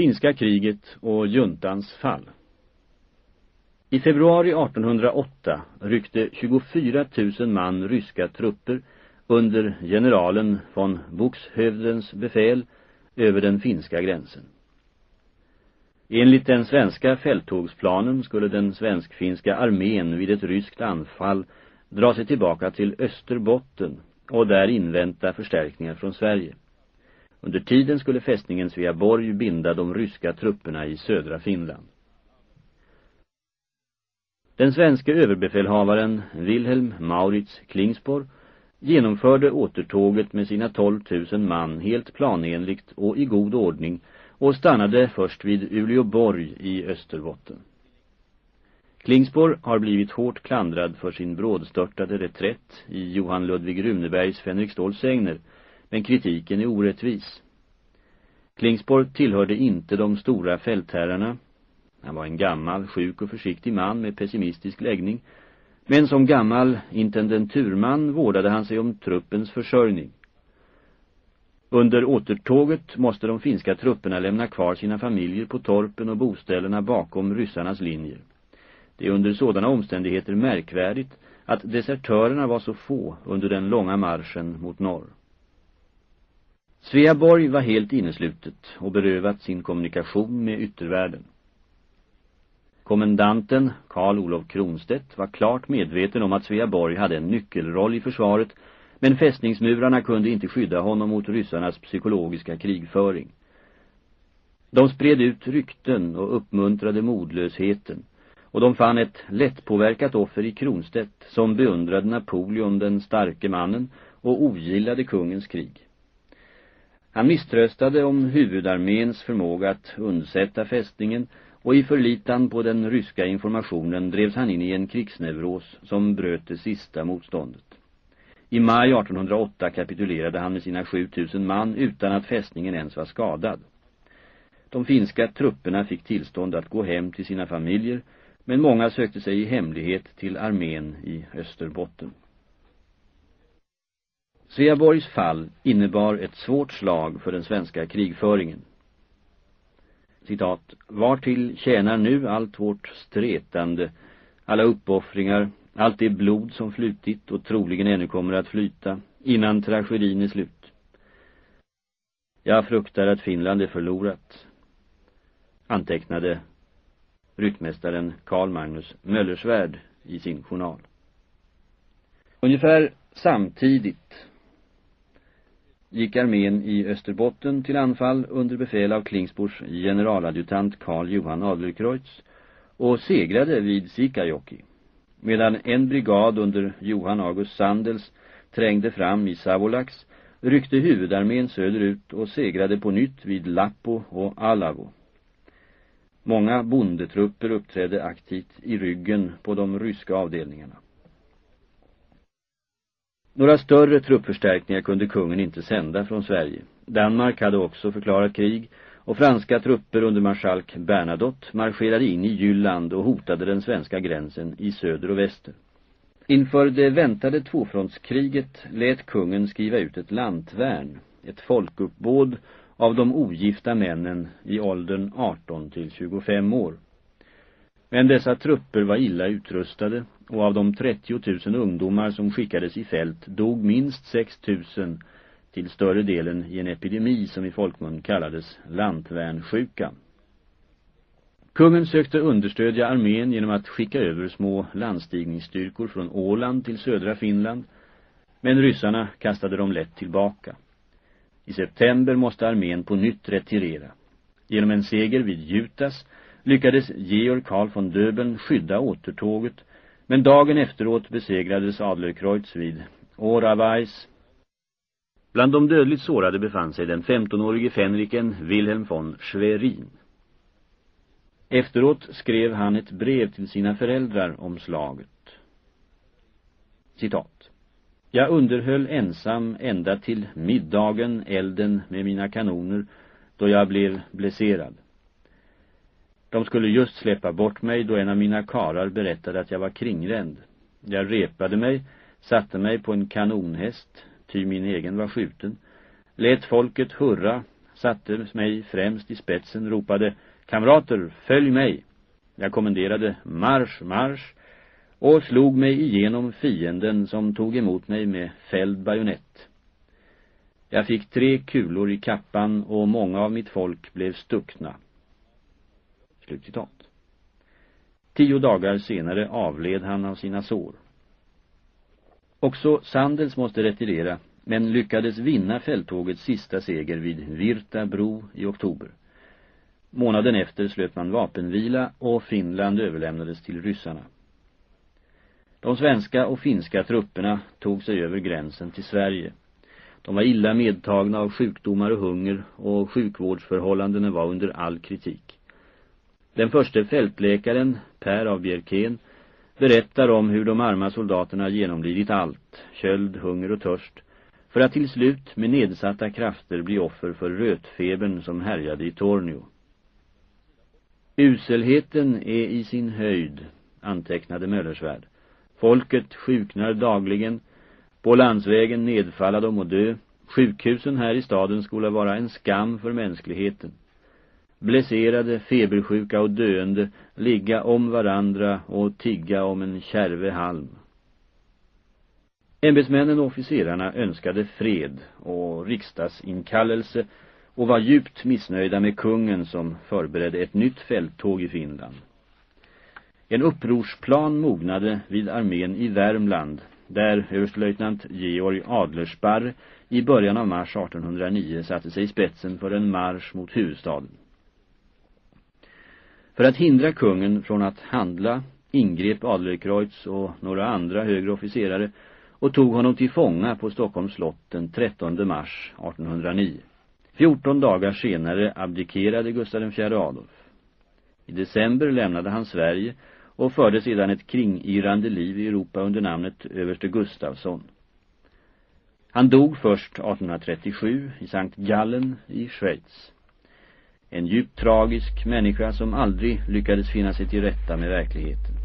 Finska kriget och juntans fall I februari 1808 ryckte 24 000 man ryska trupper under generalen von Buxhövdens befäl över den finska gränsen. Enligt den svenska fälttågsplanen skulle den svensk-finska armén vid ett ryskt anfall dra sig tillbaka till Österbotten och där invänta förstärkningar från Sverige. Under tiden skulle fästningen Sveaborg binda de ryska trupperna i södra Finland. Den svenska överbefälhavaren Wilhelm Maurits Klingspor genomförde återtåget med sina 12 000 man helt planenligt och i god ordning och stannade först vid Uleåborg i Österbotten. Klingspor har blivit hårt klandrad för sin brådstörtade reträtt i Johan Ludvig Runebergs Fänrik sägner, men kritiken är orättvis. Klingspor tillhörde inte de stora fältherrarna. Han var en gammal, sjuk och försiktig man med pessimistisk läggning, men som gammal intendenturman vårdade han sig om truppens försörjning. Under återtåget måste de finska trupperna lämna kvar sina familjer på torpen och boställena bakom ryssarnas linjer. Det är under sådana omständigheter märkvärdigt att desertörerna var så få under den långa marschen mot norr. Sveaborg var helt inneslutet och berövat sin kommunikation med yttervärlden. Kommendanten Karl Olof Kronstedt var klart medveten om att Sveaborg hade en nyckelroll i försvaret men fästningsmurarna kunde inte skydda honom mot ryssarnas psykologiska krigföring. De spred ut rykten och uppmuntrade modlösheten och de fann ett lättpåverkat offer i Kronstedt som beundrade Napoleon den starke mannen och ogillade kungens krig. Han misströstade om huvudarméns förmåga att undsätta fästningen och i förlitan på den ryska informationen drevs han in i en krigsneuros som bröt det sista motståndet. I maj 1808 kapitulerade han med sina 7000 man utan att fästningen ens var skadad. De finska trupperna fick tillstånd att gå hem till sina familjer men många sökte sig i hemlighet till armén i Österbotten. Sveaborgs fall innebar ett svårt slag för den svenska krigföringen. Citat, vartill tjänar nu allt vårt stretande, alla uppoffringar, allt det blod som flutit och troligen ännu kommer att flyta, innan tragedin är slut. Jag fruktar att Finland är förlorat, antecknade ryttmästaren Karl Magnus Möllersvärd i sin journal. Ungefär samtidigt gick armén i Österbotten till anfall under befäl av Klingspors generaladjutant Karl Johan Adelkreutz och segrade vid Sikajoki, medan en brigad under Johan August Sandels trängde fram i Savolax ryckte huvudarmén söderut och segrade på nytt vid Lappo och Alavo. Många bondetrupper uppträdde aktivt i ryggen på de ryska avdelningarna. Några större truppförstärkningar kunde kungen inte sända från Sverige. Danmark hade också förklarat krig och franska trupper under marskalk Bernadotte marscherade in i Jylland och hotade den svenska gränsen i söder och väster. Inför det väntade tvåfrontskriget lät kungen skriva ut ett lantvärn, ett folkuppbåd av de ogifta männen i åldern 18 till 25 år. Men dessa trupper var illa utrustade och av de 30 000 ungdomar som skickades i fält dog minst 6 000 till större delen i en epidemi som i folkmun kallades lantvärnsjuka. Kungen sökte understödja armén genom att skicka över små landstigningsstyrkor från Åland till södra Finland, men ryssarna kastade dem lätt tillbaka. I september måste armén på nytt retirera. Genom en seger vid Jutas lyckades Georg Karl von Döbeln skydda återtåget, men dagen efteråt besegrades Adlerkreutz vid Oravais. Bland de dödligt sårade befann sig den 15-årige fänriken Wilhelm von Schwerin. Efteråt skrev han ett brev till sina föräldrar om slaget. Citat. Jag underhöll ensam ända till middagen elden med mina kanoner då jag blev blesserad. De skulle just släppa bort mig då en av mina karar berättade att jag var kringränd. Jag repade mig, satte mig på en kanonhäst, ty min egen var skjuten, lät folket hurra, satte mig främst i spetsen, ropade Kamrater, följ mig! Jag kommenderade marsch, marsch och slog mig igenom fienden som tog emot mig med fälld bajonett. Jag fick tre kulor i kappan och många av mitt folk blev stuckna. Slutcitat. Tio dagar senare avled han av sina sår. Också Sandels måste retirera, men lyckades vinna fälttågets sista seger vid Virta bro i oktober. Månaden efter slöt man vapenvila och Finland överlämnades till ryssarna. De svenska och finska trupperna tog sig över gränsen till Sverige. De var illa medtagna av sjukdomar och hunger och sjukvårdsförhållandena var under all kritik. Den första fältläkaren, Per av Bjerkén, berättar om hur de arma soldaterna genomlidit allt, köld, hunger och törst, för att till slut med nedsatta krafter bli offer för rötfebern som härjade i Tornio. Uselheten är i sin höjd, antecknade Möllersvärd. Folket sjuknar dagligen, på landsvägen nedfalla de och dö. Sjukhusen här i staden skulle vara en skam för mänskligheten. Blesserade, febersjuka och döende ligga om varandra och tigga om en kärve halm. Ämbetsmännen och officerarna önskade fred och riksdagsinkallelse och var djupt missnöjda med kungen som förberedde ett nytt fälttåg i Finland. En upprorsplan mognade vid armén i Värmland där överstelöjtnant Georg Adlersparr i början av mars 1809 satte sig i spetsen för en marsch mot huvudstaden. För att hindra kungen från att handla ingrep Adlerkreutz och några andra högre officerare och tog honom till fånga på Stockholms slott den 13 mars 1809. 14 dagar senare abdikerade Gustav IV Adolf. I december lämnade han Sverige och förde sedan ett kringirande liv i Europa under namnet Överste Gustavsson. Han dog först 1837 i Sankt Gallen i Schweiz. En djupt tragisk människa som aldrig lyckades finna sig till rätta med verkligheten.